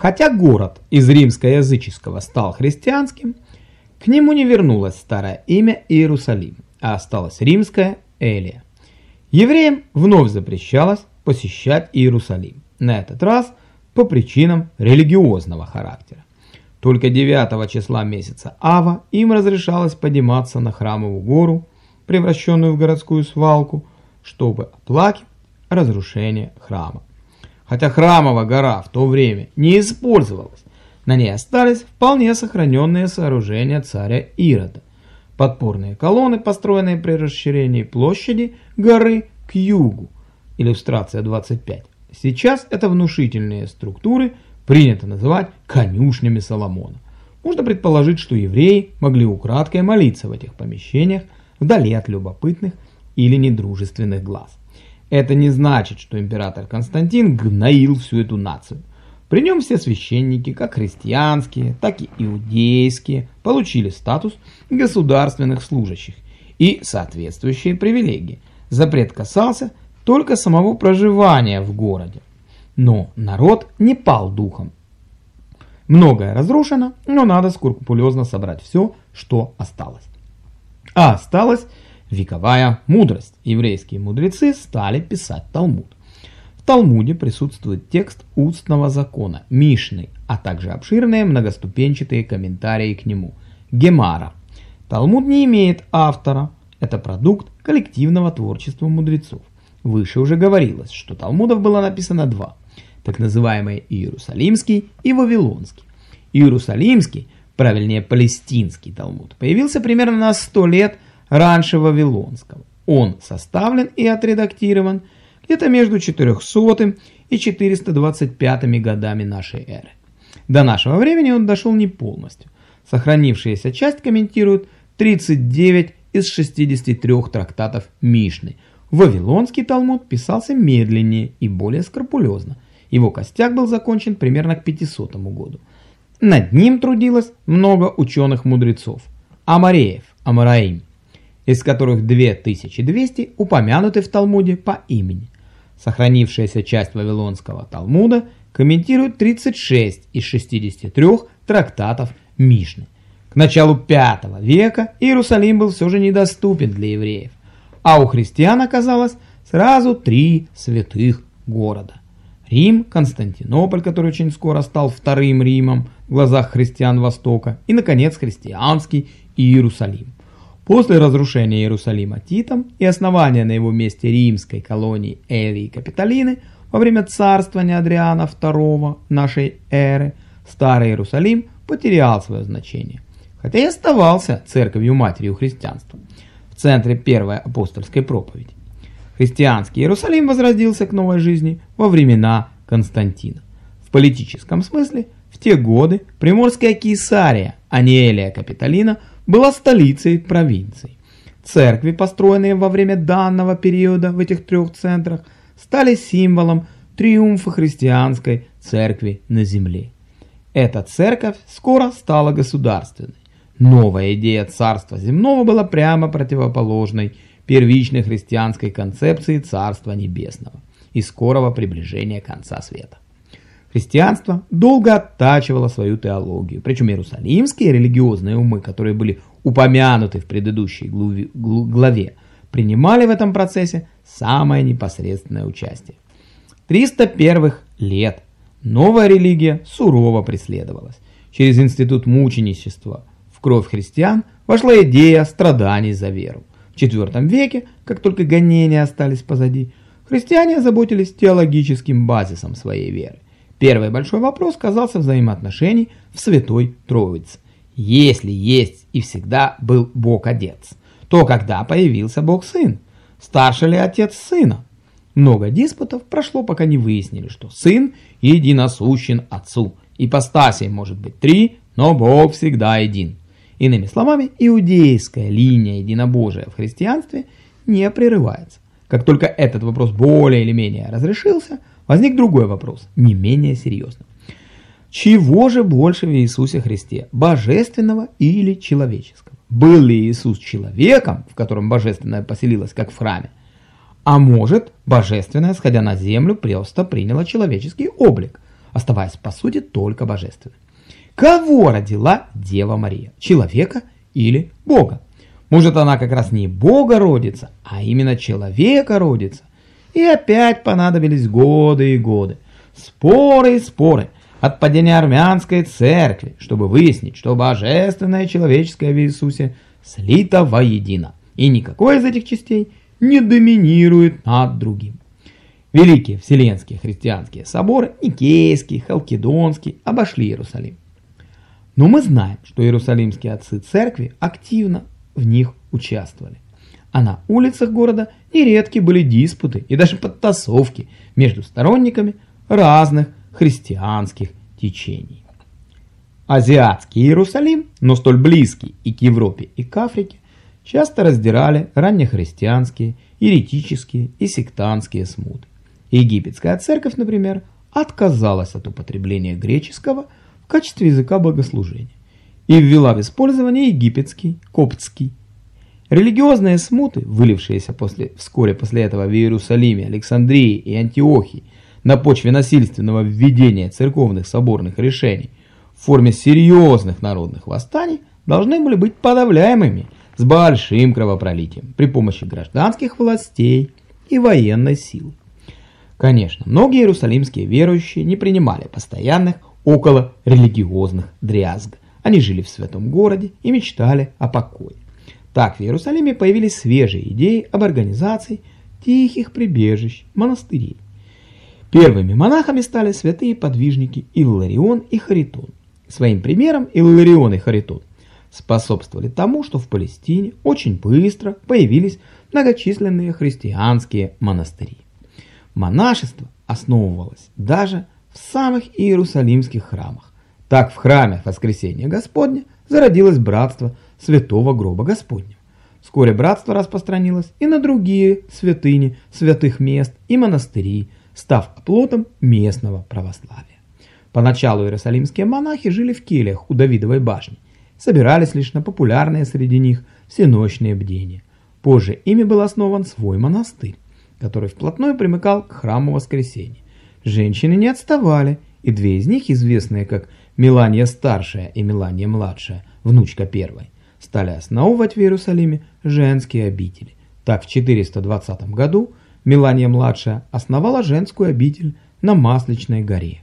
Хотя город из римско-языческого стал христианским, к нему не вернулось старое имя Иерусалим, а осталось римское Элия. Евреям вновь запрещалось посещать Иерусалим, на этот раз по причинам религиозного характера. Только 9 числа месяца Ава им разрешалось подниматься на храмовую гору, превращенную в городскую свалку, чтобы оплакивать разрушение храма. Хотя храмовая гора в то время не использовалась, на ней остались вполне сохраненные сооружения царя Ирода. Подпорные колонны, построенные при расширении площади горы к югу. Иллюстрация 25. Сейчас это внушительные структуры принято называть конюшнями Соломона. Можно предположить, что евреи могли украдкой молиться в этих помещениях вдали от любопытных или недружественных глаз. Это не значит, что император Константин гноил всю эту нацию. При нем все священники, как христианские, так и иудейские, получили статус государственных служащих и соответствующие привилегии. Запрет касался только самого проживания в городе. Но народ не пал духом. Многое разрушено, но надо скрупулезно собрать все, что осталось. А осталась вековая мудрость. Еврейские мудрецы стали писать Талмуд. В Талмуде присутствует текст устного закона, Мишны, а также обширные многоступенчатые комментарии к нему, Гемара. Талмуд не имеет автора, это продукт коллективного творчества мудрецов. Выше уже говорилось, что Талмудов было написано два, так называемый Иерусалимский и Вавилонский. Иерусалимский, правильнее Палестинский Талмуд, появился примерно на 100 лет раньше Вавилонского. Он составлен и отредактирован – где-то между 400 и 425 годами нашей эры. До нашего времени он дошел не полностью. Сохранившаяся часть комментирует 39 из 63 трактатов Мишны. Вавилонский Талмуд писался медленнее и более скрупулезно. Его костяк был закончен примерно к 500 году. Над ним трудилось много ученых-мудрецов. Амареев, Амараим, из которых 2200 упомянуты в Талмуде по имени. Сохранившаяся часть Вавилонского Талмуда комментирует 36 из 63 трактатов Мишны. К началу V века Иерусалим был все же недоступен для евреев, а у христиан оказалось сразу три святых города. Рим, Константинополь, который очень скоро стал вторым Римом в глазах христиан Востока, и, наконец, христианский Иерусалим. После разрушения Иерусалима Титом и основания на его месте римской колонии Элии Капитолины во время царствования Адриана II нашей эры, Старый Иерусалим потерял свое значение, хотя и оставался церковью-матерью христианства в центре первой апостольской проповеди. Христианский Иерусалим возродился к новой жизни во времена Константина. В политическом смысле в те годы Приморская Кейсария, а не Элия Капитолина – была столицей провинций. Церкви, построенные во время данного периода в этих трех центрах, стали символом триумфа христианской церкви на земле. Эта церковь скоро стала государственной. Новая идея царства земного была прямо противоположной первичной христианской концепции царства небесного и скорого приближения конца света. Христианство долго оттачивало свою теологию, причем иерусалимские религиозные умы, которые были упомянуты в предыдущей главе, принимали в этом процессе самое непосредственное участие. 300 первых лет новая религия сурово преследовалась. Через институт мученичества в кровь христиан вошла идея страданий за веру. В IV веке, как только гонения остались позади, христиане озаботились теологическим базисом своей веры. Первый большой вопрос казался взаимоотношений в Святой Троице. Если есть и всегда был Бог-Отец, то когда появился Бог-Сын? Старше ли Отец Сына? Много диспутов прошло, пока не выяснили, что Сын единосущен Отцу. Ипостасей может быть три, но Бог всегда един. Иными словами, иудейская линия единобожия в христианстве не прерывается. Как только этот вопрос более или менее разрешился – Возник другой вопрос, не менее серьезный. Чего же больше в Иисусе Христе, божественного или человеческого? Был ли Иисус человеком, в котором божественное поселилось, как в храме? А может, божественное, сходя на землю, просто приняло человеческий облик? оставаясь по сути только божественным. Кого родила Дева Мария? Человека или Бога? Может она как раз не Бога родится, а именно человека родится? И опять понадобились годы и годы. Споры и споры от падения армянской церкви, чтобы выяснить, что божественное человеческое в Иисусе слито воедино, и никакой из этих частей не доминирует над другим. Великие вселенские христианские соборы, Никейский, Халкидонский, обошли Иерусалим. Но мы знаем, что иерусалимские отцы церкви активно в них участвовали. А на улицах города нередки были диспуты и даже подтасовки между сторонниками разных христианских течений. Азиатский Иерусалим, но столь близкий и к Европе, и к Африке, часто раздирали раннехристианские, еретические и сектантские смуты. Египетская церковь, например, отказалась от употребления греческого в качестве языка богослужения и ввела в использование египетский, коптский. Религиозные смуты, вылившиеся после, вскоре после этого в Иерусалиме, Александрии и Антиохии на почве насильственного введения церковных соборных решений в форме серьезных народных восстаний, должны были быть подавляемыми с большим кровопролитием при помощи гражданских властей и военной силы. Конечно, многие иерусалимские верующие не принимали постоянных около религиозных дрязг. Они жили в святом городе и мечтали о покое. Так в Иерусалиме появились свежие идеи об организации тихих прибежищ, монастырей. Первыми монахами стали святые подвижники Илларион и Харитон. Своим примером Илларион и Харитон способствовали тому, что в Палестине очень быстро появились многочисленные христианские монастыри. Монашество основывалось даже в самых иерусалимских храмах. Так в храме Воскресения Господня зародилось братство Святого Гроба Господня. Вскоре братство распространилось и на другие святыни, святых мест и монастыри, став оплотом местного православия. Поначалу иерусалимские монахи жили в кельях у Давидовой башни, собирались лишь на популярные среди них всеночные бдения. Позже ими был основан свой монастырь, который вплотную примыкал к храму Воскресения. Женщины не отставали, и две из них, известные как Мелания старшая и Мелания младшая, внучка первой, стали основывать в Иерусалиме женские обители. Так в 420 году Мелания младшая основала женскую обитель на Масличной горе.